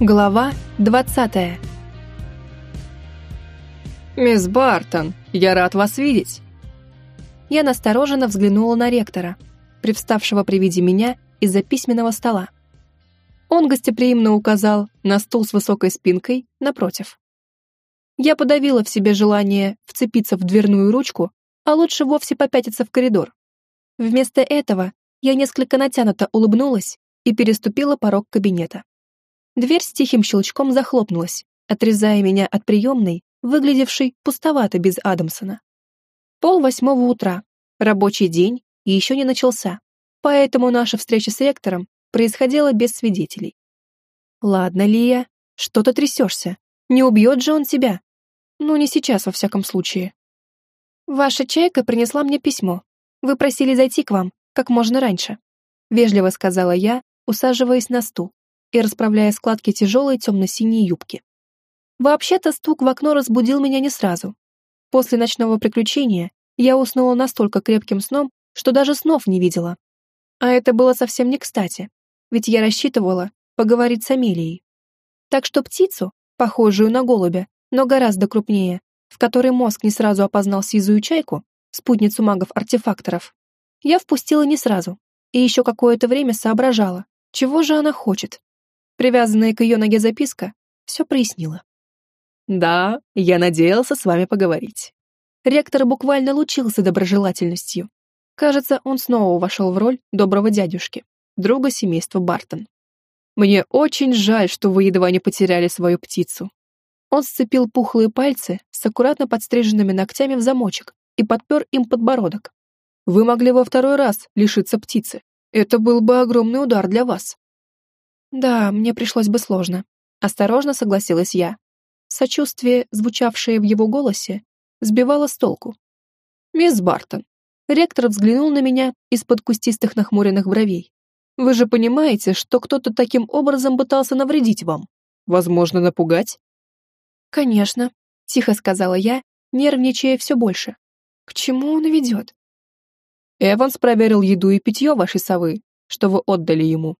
Глава 20 «Мисс Бартон, я рад вас видеть!» Я настороженно взглянула на ректора, привставшего при виде меня из-за письменного стола. Он гостеприимно указал на стул с высокой спинкой напротив. Я подавила в себе желание вцепиться в дверную ручку, а лучше вовсе попятиться в коридор. Вместо этого я несколько натянуто улыбнулась и переступила порог кабинета. Дверь с тихим щелчком захлопнулась, отрезая меня от приемной, выглядевшей пустовато без Адамсона. Пол восьмого утра, рабочий день еще не начался, поэтому наша встреча с ректором происходила без свидетелей. Ладно, Лия, что ты трясешься? Не убьет же он тебя? Ну, не сейчас, во всяком случае. Ваша чайка принесла мне письмо. Вы просили зайти к вам как можно раньше. Вежливо сказала я, усаживаясь на стул и расправляя складки тяжелой темно-синей юбки. Вообще-то стук в окно разбудил меня не сразу. После ночного приключения я уснула настолько крепким сном, что даже снов не видела. А это было совсем не кстати, ведь я рассчитывала поговорить с Амелией. Так что птицу, похожую на голубя, но гораздо крупнее, в которой мозг не сразу опознал сизую чайку, спутницу магов-артефакторов, я впустила не сразу, и еще какое-то время соображала, чего же она хочет, Привязанная к ее ноге записка все прояснила. «Да, я надеялся с вами поговорить». Ректор буквально лучился доброжелательностью. Кажется, он снова вошел в роль доброго дядюшки, друга семейства Бартон. «Мне очень жаль, что вы едва не потеряли свою птицу». Он сцепил пухлые пальцы с аккуратно подстриженными ногтями в замочек и подпер им подбородок. «Вы могли во второй раз лишиться птицы. Это был бы огромный удар для вас». «Да, мне пришлось бы сложно», — осторожно согласилась я. Сочувствие, звучавшее в его голосе, сбивало с толку. «Мисс Бартон», — ректор взглянул на меня из-под кустистых нахмуренных бровей. «Вы же понимаете, что кто-то таким образом пытался навредить вам? Возможно, напугать?» «Конечно», — тихо сказала я, нервничая все больше. «К чему он ведет?» Эванс проверил еду и питье вашей совы, что вы отдали ему.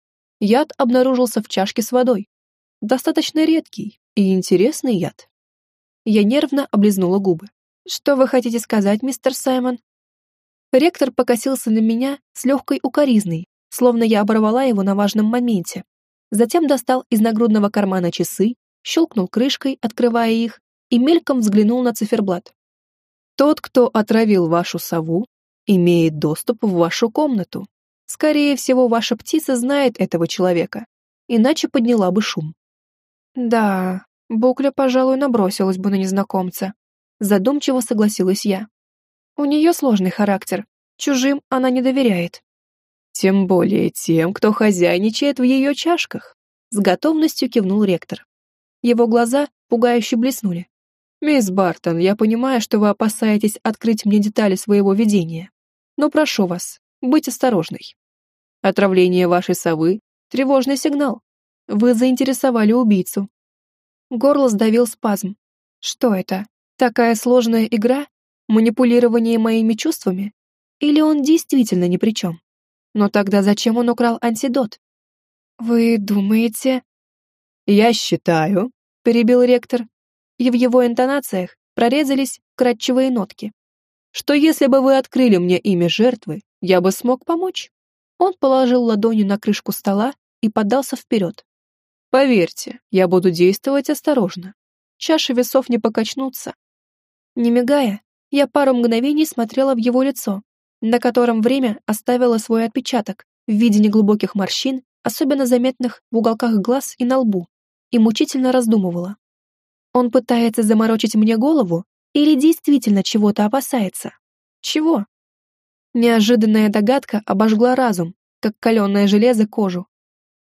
Яд обнаружился в чашке с водой. Достаточно редкий и интересный яд. Я нервно облизнула губы. «Что вы хотите сказать, мистер Саймон?» Ректор покосился на меня с легкой укоризной, словно я оборвала его на важном моменте. Затем достал из нагрудного кармана часы, щелкнул крышкой, открывая их, и мельком взглянул на циферблат. «Тот, кто отравил вашу сову, имеет доступ в вашу комнату. Скорее всего, ваша птица знает этого человека, иначе подняла бы шум. Да, Букля, пожалуй, набросилась бы на незнакомца. Задумчиво согласилась я. У нее сложный характер, чужим она не доверяет. Тем более тем, кто хозяйничает в ее чашках. С готовностью кивнул ректор. Его глаза пугающе блеснули. «Мисс Бартон, я понимаю, что вы опасаетесь открыть мне детали своего видения, но прошу вас, быть осторожной. Отравление вашей совы — тревожный сигнал. Вы заинтересовали убийцу. Горло сдавил спазм. Что это? Такая сложная игра? Манипулирование моими чувствами? Или он действительно ни при чем? Но тогда зачем он украл антидот? Вы думаете... Я считаю, перебил ректор, и в его интонациях прорезались кратчевые нотки, что если бы вы открыли мне имя жертвы, я бы смог помочь. Он положил ладонью на крышку стола и подался вперед. Поверьте, я буду действовать осторожно. Чаши весов не покачнутся. Не мигая, я пару мгновений смотрела в его лицо, на котором время оставило свой отпечаток в виде неглубоких морщин, особенно заметных в уголках глаз и на лбу, и мучительно раздумывала. Он пытается заморочить мне голову или действительно чего-то опасается? Чего? Неожиданная догадка обожгла разум, как каленое железо кожу.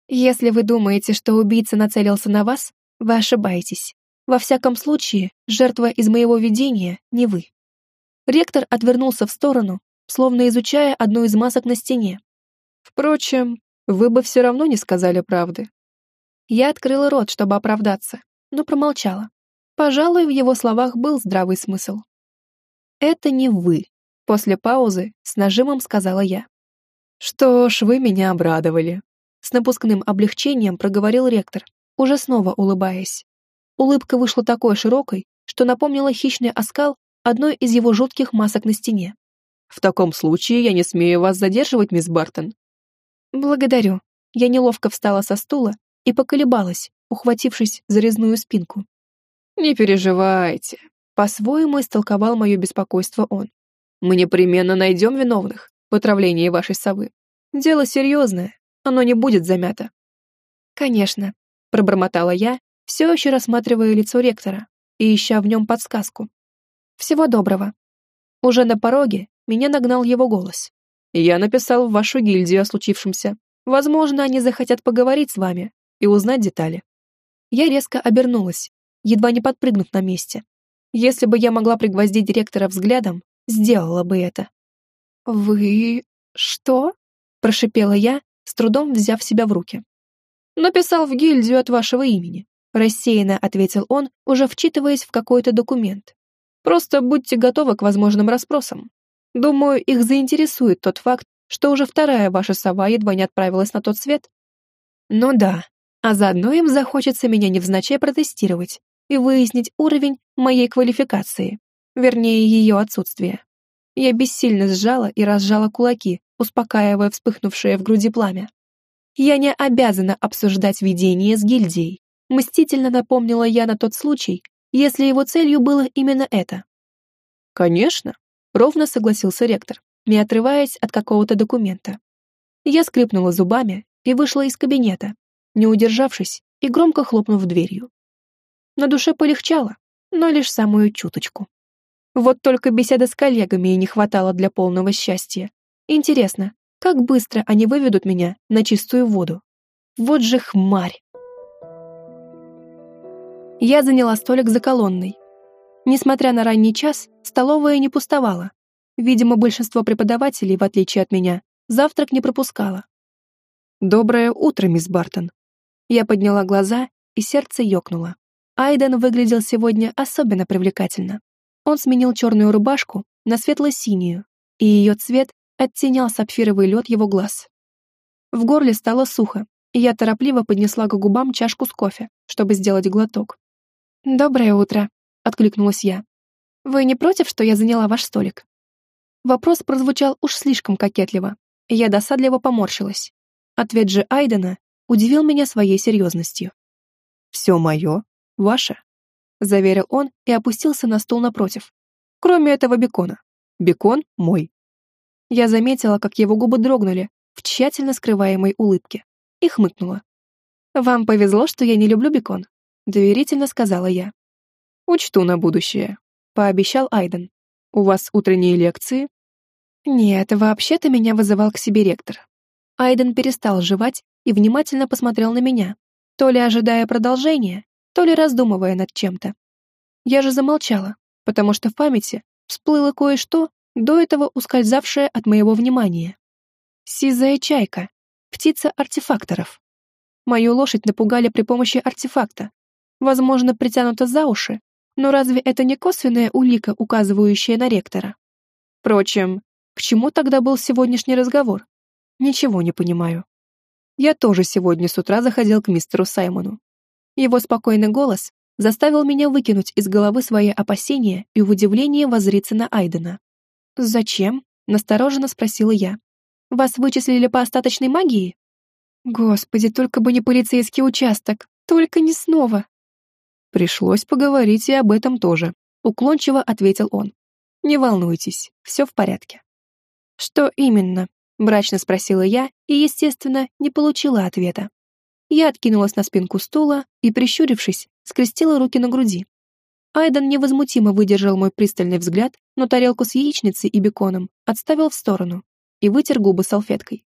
Если вы думаете, что убийца нацелился на вас, вы ошибаетесь. Во всяком случае, жертва из моего видения не вы. Ректор отвернулся в сторону, словно изучая одну из масок на стене. Впрочем, вы бы все равно не сказали правды. Я открыла рот, чтобы оправдаться, но промолчала. Пожалуй, в его словах был здравый смысл. «Это не вы», После паузы с нажимом сказала я. «Что ж, вы меня обрадовали», — с напускным облегчением проговорил ректор, уже снова улыбаясь. Улыбка вышла такой широкой, что напомнила хищный оскал одной из его жутких масок на стене. «В таком случае я не смею вас задерживать, мисс Бартон». «Благодарю». Я неловко встала со стула и поколебалась, ухватившись за резную спинку. «Не переживайте», — по-своему истолковал мое беспокойство он. «Мы непременно найдем виновных в отравлении вашей совы. Дело серьезное, оно не будет замято». «Конечно», — пробормотала я, все еще рассматривая лицо ректора и ища в нем подсказку. «Всего доброго». Уже на пороге меня нагнал его голос. «Я написал в вашу гильдию о случившемся. Возможно, они захотят поговорить с вами и узнать детали». Я резко обернулась, едва не подпрыгнув на месте. Если бы я могла пригвоздить директора взглядом, сделала бы это. «Вы... что?» — прошипела я, с трудом взяв себя в руки. «Написал в гильдию от вашего имени», — рассеянно ответил он, уже вчитываясь в какой-то документ. «Просто будьте готовы к возможным расспросам. Думаю, их заинтересует тот факт, что уже вторая ваша сова едва не отправилась на тот свет». «Ну да, а заодно им захочется меня невзначай протестировать и выяснить уровень моей квалификации, вернее, ее отсутствие. Я бессильно сжала и разжала кулаки, успокаивая вспыхнувшее в груди пламя. Я не обязана обсуждать видение с гильдией, мстительно напомнила я на тот случай, если его целью было именно это. «Конечно», — ровно согласился ректор, не отрываясь от какого-то документа. Я скрипнула зубами и вышла из кабинета, не удержавшись и громко хлопнув дверью. На душе полегчало, но лишь самую чуточку. Вот только беседы с коллегами и не хватало для полного счастья. Интересно, как быстро они выведут меня на чистую воду? Вот же хмарь! Я заняла столик за колонной. Несмотря на ранний час, столовая не пустовала. Видимо, большинство преподавателей, в отличие от меня, завтрак не пропускало. «Доброе утро, мисс Бартон». Я подняла глаза, и сердце ёкнуло. Айден выглядел сегодня особенно привлекательно. Он сменил черную рубашку на светло-синюю, и ее цвет оттенял сапфировый лед его глаз. В горле стало сухо, и я торопливо поднесла к губам чашку с кофе, чтобы сделать глоток. «Доброе утро», — откликнулась я. «Вы не против, что я заняла ваш столик?» Вопрос прозвучал уж слишком кокетливо, и я досадливо поморщилась. Ответ же Айдена удивил меня своей серьезностью. «Все мое, ваше», — заверил он и опустился на стул напротив. «Кроме этого бекона. Бекон мой». Я заметила, как его губы дрогнули в тщательно скрываемой улыбке и хмыкнула. «Вам повезло, что я не люблю бекон», — доверительно сказала я. «Учту на будущее», — пообещал Айден. «У вас утренние лекции?» «Нет, вообще-то меня вызывал к себе ректор». Айден перестал жевать и внимательно посмотрел на меня, то ли ожидая продолжения, то ли раздумывая над чем-то. Я же замолчала, потому что в памяти всплыло кое-что, до этого ускользавшее от моего внимания. Сизая чайка, птица артефакторов. Мою лошадь напугали при помощи артефакта. Возможно, притянута за уши, но разве это не косвенная улика, указывающая на ректора? Впрочем, к чему тогда был сегодняшний разговор? Ничего не понимаю. Я тоже сегодня с утра заходил к мистеру Саймону. Его спокойный голос заставил меня выкинуть из головы свои опасения и в удивлении воззриться на Айдена. «Зачем?» — настороженно спросила я. «Вас вычислили по остаточной магии?» «Господи, только бы не полицейский участок, только не снова!» «Пришлось поговорить и об этом тоже», — уклончиво ответил он. «Не волнуйтесь, все в порядке». «Что именно?» — мрачно спросила я и, естественно, не получила ответа. Я откинулась на спинку стула и, прищурившись, скрестила руки на груди. Айден невозмутимо выдержал мой пристальный взгляд, но тарелку с яичницей и беконом отставил в сторону и вытер губы салфеткой.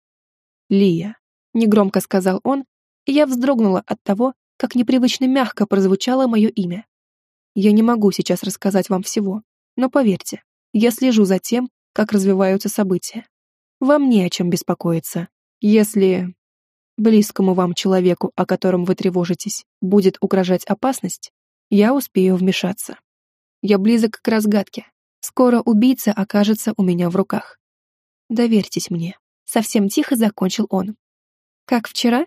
«Лия», — негромко сказал он, и я вздрогнула от того, как непривычно мягко прозвучало мое имя. «Я не могу сейчас рассказать вам всего, но поверьте, я слежу за тем, как развиваются события. Вам не о чем беспокоиться. Если близкому вам человеку, о котором вы тревожитесь, будет угрожать опасность, я успею вмешаться. Я близок к разгадке. Скоро убийца окажется у меня в руках. Доверьтесь мне. Совсем тихо закончил он. Как вчера?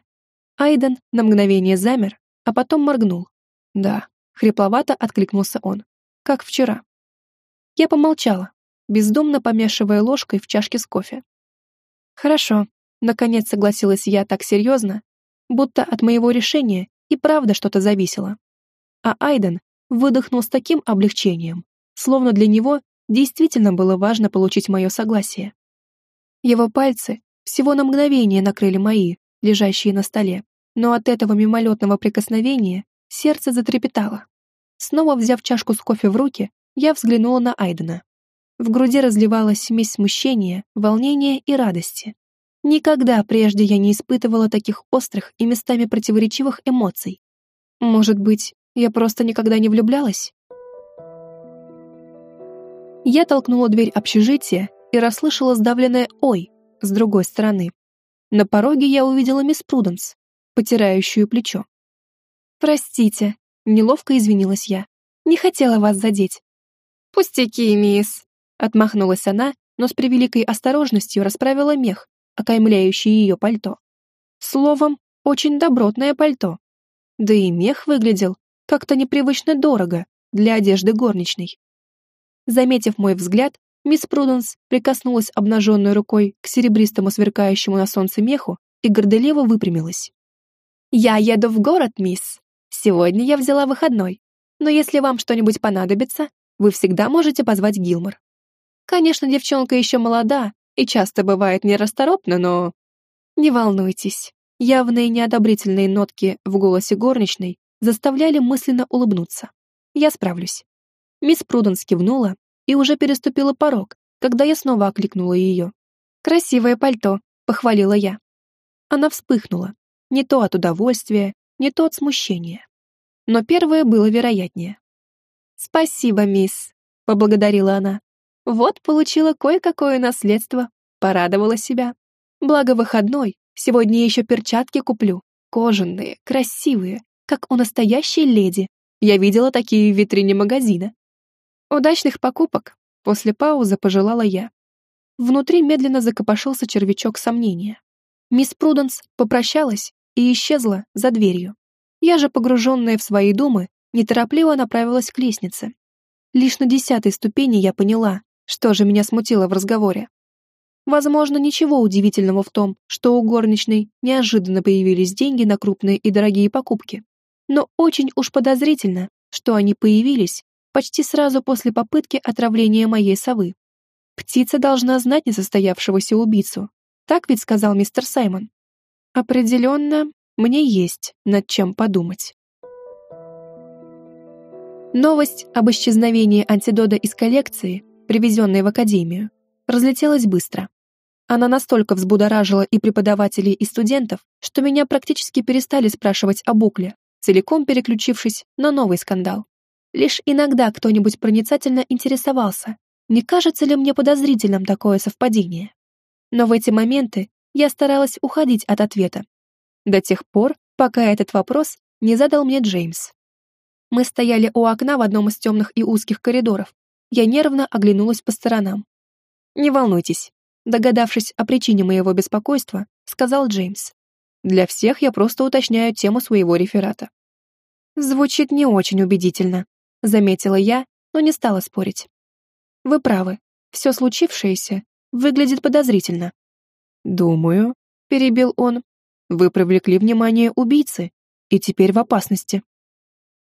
Айден на мгновение замер, а потом моргнул. «Да», — хрипловато откликнулся он. «Как вчера». Я помолчала, бездумно помешивая ложкой в чашке с кофе. «Хорошо», — наконец согласилась я так серьезно, будто от моего решения и правда что-то зависело. А Айден выдохнул с таким облегчением, словно для него действительно было важно получить мое согласие. Его пальцы всего на мгновение накрыли мои, лежащие на столе, но от этого мимолетного прикосновения сердце затрепетало. Снова взяв чашку с кофе в руки, я взглянула на Айдена. В груди разливалась смесь смущения, волнения и радости. Никогда прежде я не испытывала таких острых и местами противоречивых эмоций. Может быть, я просто никогда не влюблялась? Я толкнула дверь общежития и расслышала сдавленное «Ой!» с другой стороны. На пороге я увидела мисс Пруденс, потирающую плечо. «Простите», — неловко извинилась я. «Не хотела вас задеть». «Пустяки, мисс», — отмахнулась она, но с превеликой осторожностью расправила мех, окаймляющий ее пальто. Словом, очень добротное пальто. Да и мех выглядел как-то непривычно дорого для одежды горничной. Заметив мой взгляд, мисс Пруденс прикоснулась обнаженной рукой к серебристому сверкающему на солнце меху и горделиво выпрямилась. «Я еду в город, мисс. Сегодня я взяла выходной. Но если вам что-нибудь понадобится, вы всегда можете позвать Гилмор. Конечно, девчонка еще молода и часто бывает нерасторопна, но... Не волнуйтесь. Явные неодобрительные нотки в голосе горничной заставляли мысленно улыбнуться. Я справлюсь. Мисс Пруденс кивнула и уже переступила порог, когда я снова окликнула ее. «Красивое пальто», — похвалила я. Она вспыхнула, не то от удовольствия, не то от смущения. Но первое было вероятнее. «Спасибо, мисс», — поблагодарила она. «Вот получила кое-какое наследство, порадовала себя. Благо выходной, сегодня еще перчатки куплю, кожаные, красивые, как у настоящей леди. Я видела такие в витрине магазина. «Удачных покупок!» — после паузы пожелала я. Внутри медленно закопошился червячок сомнения. Мисс Пруденс попрощалась и исчезла за дверью. Я же, погруженная в свои думы, неторопливо направилась к лестнице. Лишь на десятой ступени я поняла, что же меня смутило в разговоре. Возможно, ничего удивительного в том, что у горничной неожиданно появились деньги на крупные и дорогие покупки. Но очень уж подозрительно, что они появились почти сразу после попытки отравления моей совы. Птица должна знать несостоявшегося убийцу. Так ведь сказал мистер Саймон. Определенно, мне есть над чем подумать. Новость об исчезновении антидода из коллекции, привезенной в Академию, разлетелась быстро. Она настолько взбудоражила и преподавателей, и студентов, что меня практически перестали спрашивать о букле, целиком переключившись на новый скандал. Лишь иногда кто-нибудь проницательно интересовался, не кажется ли мне подозрительным такое совпадение. Но в эти моменты я старалась уходить от ответа. До тех пор, пока этот вопрос не задал мне Джеймс. Мы стояли у окна в одном из темных и узких коридоров. Я нервно оглянулась по сторонам. «Не волнуйтесь», догадавшись о причине моего беспокойства, сказал Джеймс. «Для всех я просто уточняю тему своего реферата». Звучит не очень убедительно, заметила я, но не стала спорить. Вы правы, все случившееся выглядит подозрительно. Думаю, перебил он, вы привлекли внимание убийцы и теперь в опасности.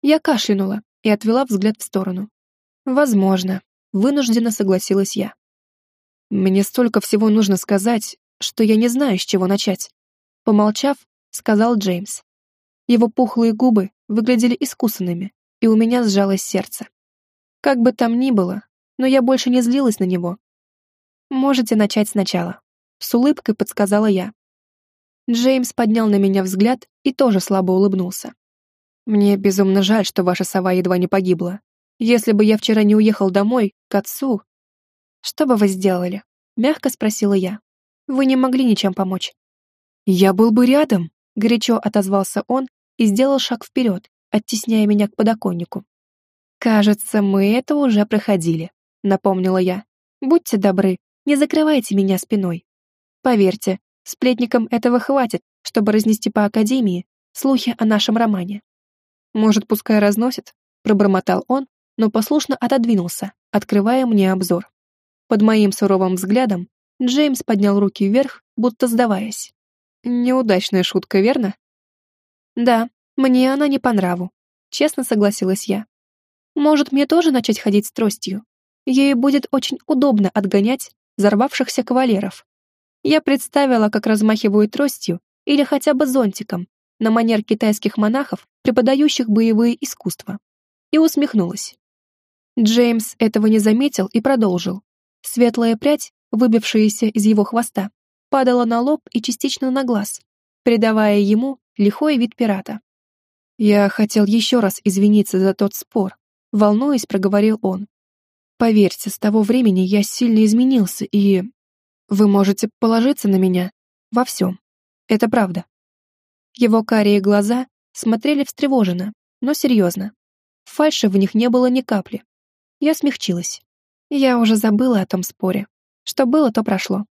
Я кашлянула и отвела взгляд в сторону. Возможно, вынужденно согласилась я. Мне столько всего нужно сказать, что я не знаю, с чего начать. Помолчав, сказал Джеймс. Его пухлые губы выглядели искусанными, и у меня сжалось сердце. Как бы там ни было, но я больше не злилась на него. Можете начать сначала. С улыбкой подсказала я. Джеймс поднял на меня взгляд и тоже слабо улыбнулся. Мне безумно жаль, что ваша сова едва не погибла. Если бы я вчера не уехал домой, к отцу... Что бы вы сделали? Мягко спросила я. Вы не могли ничем помочь. Я был бы рядом, горячо отозвался он и сделал шаг вперед, оттесняя меня к подоконнику. «Кажется, мы это уже проходили», — напомнила я. «Будьте добры, не закрывайте меня спиной. Поверьте, сплетникам этого хватит, чтобы разнести по Академии слухи о нашем романе. Может, пускай разносит?» — пробормотал он, но послушно отодвинулся, открывая мне обзор. Под моим суровым взглядом Джеймс поднял руки вверх, будто сдаваясь. Неудачная шутка, верно? Да, мне она не по нраву, честно согласилась я. Может, мне тоже начать ходить с тростью? Ей будет очень удобно отгонять взорвавшихся кавалеров. Я представила, как размахиваю тростью или хотя бы зонтиком на манер китайских монахов, преподающих боевые искусства, и усмехнулась. Джеймс этого не заметил и продолжил. Светлая прядь, выбившаяся из его хвоста, падала на лоб и частично на глаз, придавая ему лихой вид пирата. «Я хотел еще раз извиниться за тот спор», — волнуясь, проговорил он. «Поверьте, с того времени я сильно изменился, и... Вы можете положиться на меня во всем. Это правда». Его карие глаза смотрели встревоженно, но серьезно. Фальши в них не было ни капли. Я смягчилась. Я уже забыла о том споре. Что было, то прошло.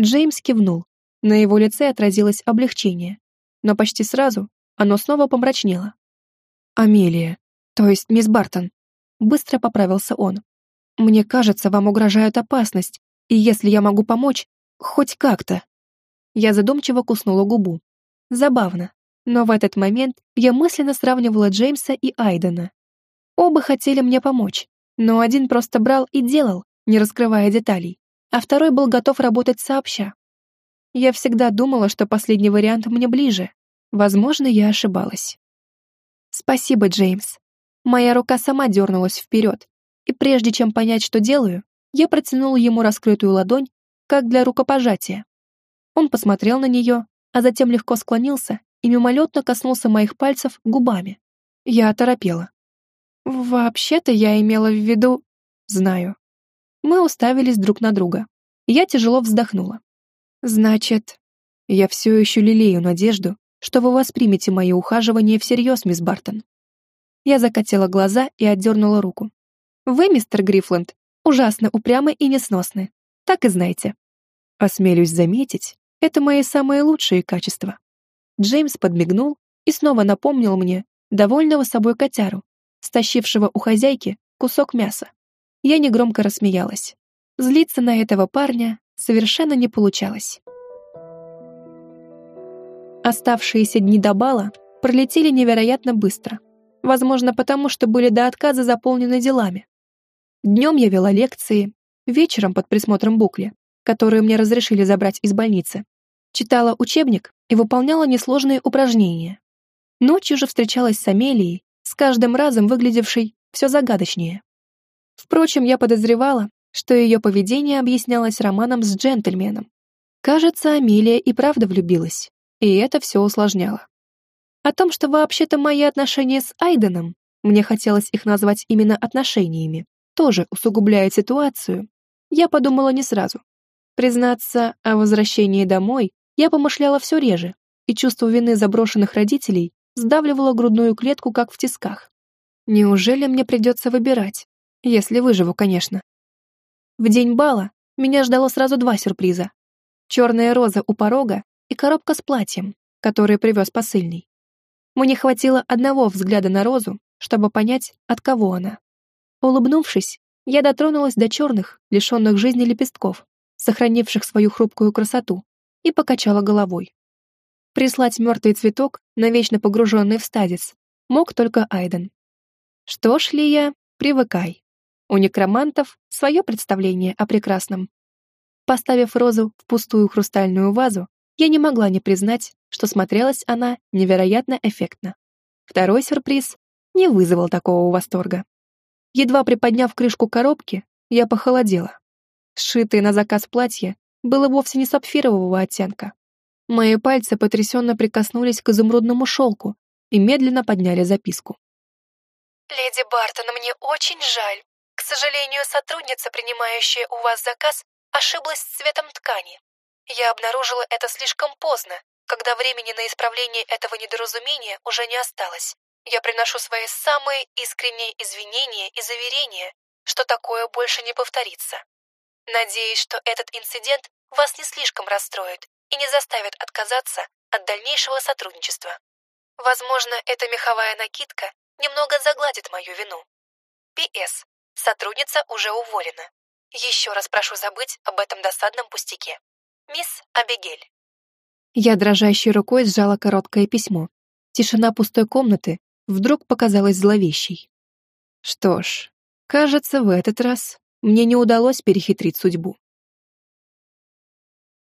Джеймс кивнул. На его лице отразилось облегчение. Но почти сразу оно снова помрачнело. «Амелия, то есть мисс Бартон», — быстро поправился он. «Мне кажется, вам угрожает опасность, и если я могу помочь, хоть как-то». Я задумчиво куснула губу. Забавно, но в этот момент я мысленно сравнивала Джеймса и Айдена. Оба хотели мне помочь, но один просто брал и делал, не раскрывая деталей, а второй был готов работать сообща. Я всегда думала, что последний вариант мне ближе. Возможно, я ошибалась. Спасибо, Джеймс. Моя рука сама дернулась вперед, и прежде чем понять, что делаю, я протянула ему раскрытую ладонь, как для рукопожатия. Он посмотрел на нее, а затем легко склонился и мимолетно коснулся моих пальцев губами. Я оторопела. Вообще-то я имела в виду... Знаю. Мы уставились друг на друга. Я тяжело вздохнула. Значит, я все еще лелею надежду, что вы воспримете мои ухаживания всерьез, мисс Бартон. Я закатила глаза и отдернула руку. Вы, мистер Грифленд, ужасно упрямы и несносны. Так и знаете. Осмелюсь заметить, это мои самые лучшие качества. Джеймс подмигнул и снова напомнил мне довольного собой котяру, стащившего у хозяйки кусок мяса. Я негромко рассмеялась. Злиться на этого парня совершенно не получалось. Оставшиеся дни до бала пролетели невероятно быстро. Возможно, потому что были до отказа заполнены делами. Днем я вела лекции, вечером под присмотром Букли, которую мне разрешили забрать из больницы, читала учебник и выполняла несложные упражнения. Ночью же встречалась с Амелией, каждым разом выглядевшей все загадочнее. Впрочем, я подозревала, что ее поведение объяснялось романом с джентльменом. Кажется, Амелия и правда влюбилась, и это все усложняло. О том, что вообще-то мои отношения с Айденом, мне хотелось их назвать именно отношениями, тоже усугубляет ситуацию, я подумала не сразу. Признаться, о возвращении домой я помышляла все реже, и чувство вины заброшенных родителей сдавливало грудную клетку, как в тисках. Неужели мне придется выбирать, если выживу, конечно. В день бала меня ждало сразу два сюрприза. Черная роза у порога и коробка с платьем, который привез посыльный. Мне хватило одного взгляда на розу, чтобы понять, от кого она. Улыбнувшись, я дотронулась до черных, лишенных жизни лепестков, сохранивших свою хрупкую красоту, и покачала головой. Прислать мертвый цветок, навечно погруженный в стазис, мог только Айден. Что ж, Лия, привыкай. У некромантов свое представление о прекрасном. Поставив розу в пустую хрустальную вазу, я не могла не признать, что смотрелась она невероятно эффектно. Второй сюрприз не вызвал такого восторга. Едва приподняв крышку коробки, я похолодела. Сшитое на заказ платье было вовсе не сапфирового оттенка. Мои пальцы потрясенно прикоснулись к изумрудному шелку и медленно подняли записку. «Леди Бартон, мне очень жаль. К сожалению, сотрудница, принимающая у вас заказ, ошиблась с цветом ткани. Я обнаружила это слишком поздно, когда времени на исправление этого недоразумения уже не осталось. Я приношу свои самые искренние извинения и заверения, что такое больше не повторится. Надеюсь, что этот инцидент вас не слишком расстроит и не заставит отказаться от дальнейшего сотрудничества. Возможно, эта меховая накидка немного загладит мою вину. П.С. Сотрудница уже уволена. Еще раз прошу забыть об этом досадном пустяке. Мисс Абигель. Я дрожащей рукой сжала короткое письмо. Тишина пустой комнаты вдруг показалась зловещей. Что ж, кажется, в этот раз мне не удалось перехитрить судьбу.